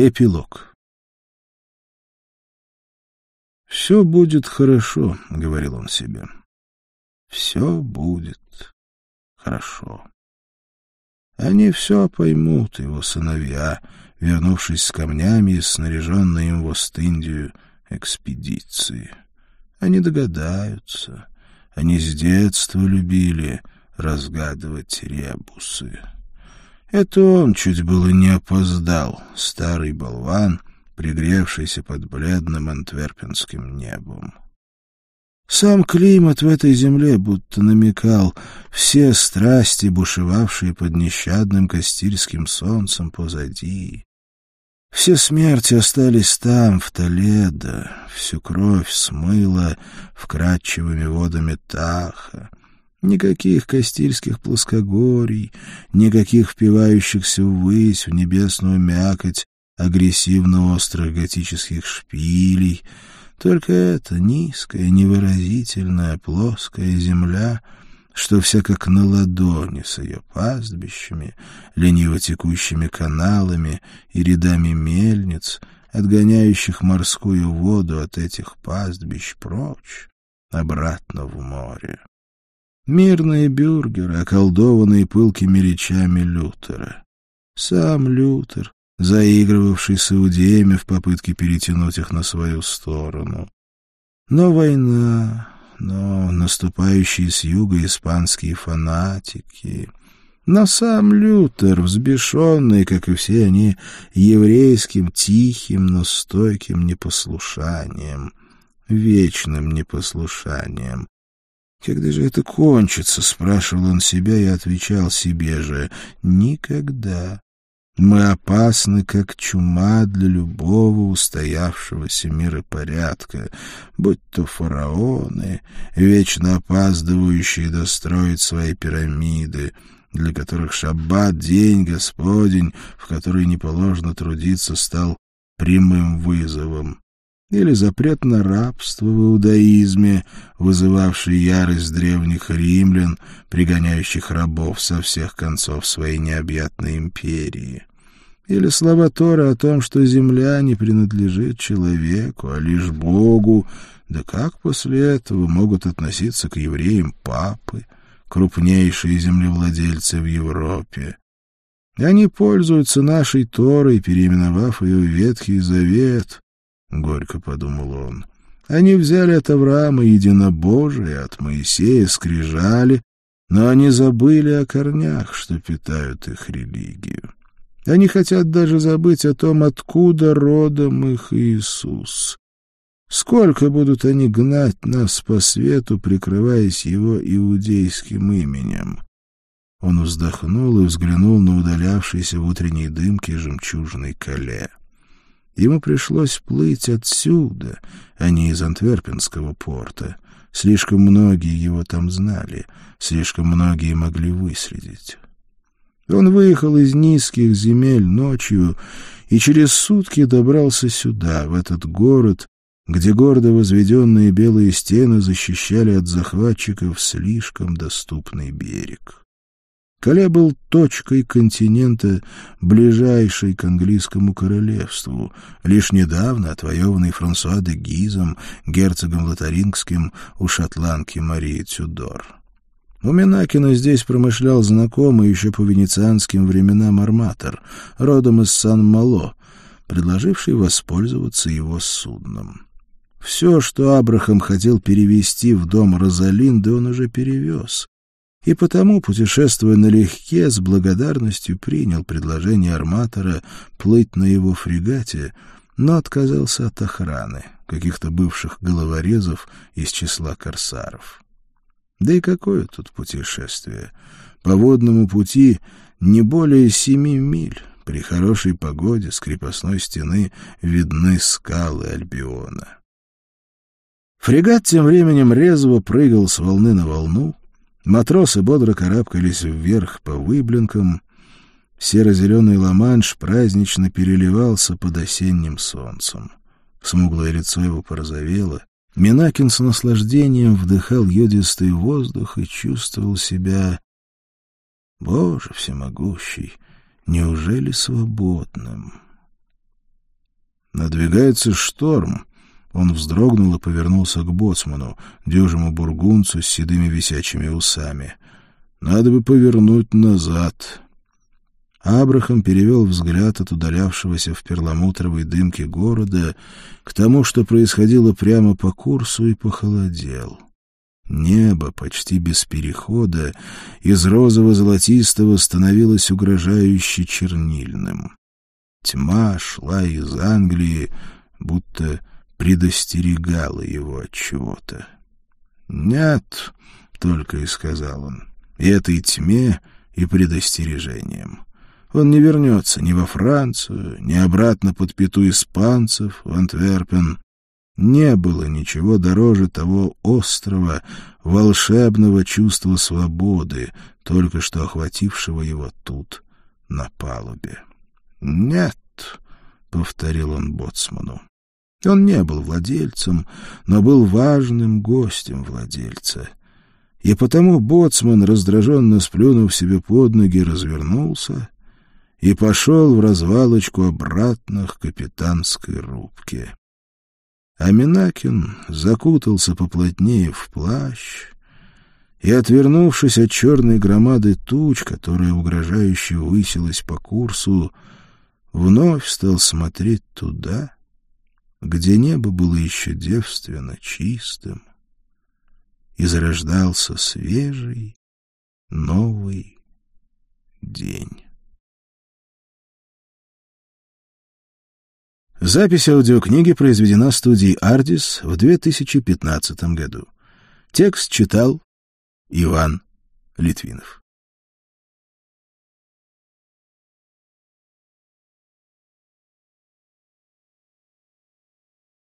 Эпилог «Все будет хорошо», — говорил он себе. «Все будет хорошо». Они все поймут, его сыновья, вернувшись с камнями из снаряженной им в Ост-Индию экспедиции. Они догадаются. Они с детства любили разгадывать ребусы. Это он чуть было не опоздал, старый болван, пригревшийся под бледным антверпенским небом. Сам климат в этой земле будто намекал все страсти, бушевавшие под нещадным кастильским солнцем позади. Все смерти остались там, в Толедо, всю кровь смыло вкрадчивыми водами Таха, Никаких кастильских плоскогорий, никаких впивающихся ввысь в небесную мякоть агрессивно-острых готических шпилей. Только эта низкая, невыразительная, плоская земля, что вся как на ладони с ее пастбищами, лениво текущими каналами и рядами мельниц, отгоняющих морскую воду от этих пастбищ прочь, обратно в море. Мирные бюргеры, околдованные пылкими речами Лютера. Сам Лютер, заигрывавший с иудеями в попытке перетянуть их на свою сторону. Но война, но наступающие с юга испанские фанатики, но сам Лютер, взбешенный, как и все они, еврейским тихим, но стойким непослушанием, вечным непослушанием, «Когда же это кончится?» — спрашивал он себя и отвечал себе же. «Никогда. Мы опасны, как чума для любого устоявшегося миропорядка, будь то фараоны, вечно опаздывающие достроить свои пирамиды, для которых шаббат — день Господень, в который не положено трудиться, стал прямым вызовом или запрет на рабство в иудаизме, вызывавший ярость древних римлян, пригоняющих рабов со всех концов своей необъятной империи, или слова Тора о том, что земля не принадлежит человеку, а лишь Богу, да как после этого могут относиться к евреям папы, крупнейшие землевладельцы в Европе? Они пользуются нашей Торой, переименовав ее Ветхий Завет, — горько подумал он. Они взяли от Авраама единобожие, от Моисея скрижали, но они забыли о корнях, что питают их религию. Они хотят даже забыть о том, откуда родом их Иисус. Сколько будут они гнать нас по свету, прикрываясь его иудейским именем? Он вздохнул и взглянул на удалявшийся в утренней дымке жемчужный коле. Ему пришлось плыть отсюда, а не из Антверпенского порта. Слишком многие его там знали, слишком многие могли выследить. Он выехал из низких земель ночью и через сутки добрался сюда, в этот город, где гордо возведенные белые стены защищали от захватчиков слишком доступный берег. Кале был точкой континента, ближайшей к английскому королевству, лишь недавно отвоеванный Франсуа де Гизом, герцогом Лотарингским у шотландки Марии Тюдор. У Минакина здесь промышлял знакомый еще по венецианским временам арматор, родом из Сан-Мало, предложивший воспользоваться его судном. Все, что Абрахам хотел перевести в дом Розалинды, он уже перевез и потому, путешествуя налегке, с благодарностью принял предложение арматора плыть на его фрегате, но отказался от охраны, каких-то бывших головорезов из числа корсаров. Да и какое тут путешествие? По водному пути не более семи миль. При хорошей погоде с крепостной стены видны скалы Альбиона. Фрегат тем временем резво прыгал с волны на волну, Матросы бодро карабкались вверх по выблинкам. Серо-зеленый ламанш празднично переливался под осенним солнцем. Смуглое лицо его порозовело. Минакин с наслаждением вдыхал йодистый воздух и чувствовал себя, Боже всемогущий, неужели свободным? Надвигается шторм. Он вздрогнул и повернулся к боцману, дюжему бургунцу с седыми висячими усами. «Надо бы повернуть назад». Абрахам перевел взгляд от удалявшегося в перламутровой дымке города к тому, что происходило прямо по курсу, и похолодел. Небо, почти без перехода, из розово-золотистого становилось угрожающе чернильным. Тьма шла из Англии, будто предостерегала его от чего-то. «Нет», — только и сказал он, — «и этой тьме, и предостережением». Он не вернется ни во Францию, ни обратно под пету испанцев в Антверпен. Не было ничего дороже того острого, волшебного чувства свободы, только что охватившего его тут, на палубе. «Нет», — повторил он боцману. Он не был владельцем, но был важным гостем владельца. И потому боцман, раздраженно сплюнув себе под ноги, развернулся и пошел в развалочку обратно к капитанской рубке. Аминакин закутался поплотнее в плащ и, отвернувшись от черной громады туч, которая угрожающе высилась по курсу, вновь стал смотреть туда, где небо было еще девственно чистым, и зарождался свежий новый день. Запись аудиокниги произведена студией «Ардис» в 2015 году. Текст читал Иван Литвинов.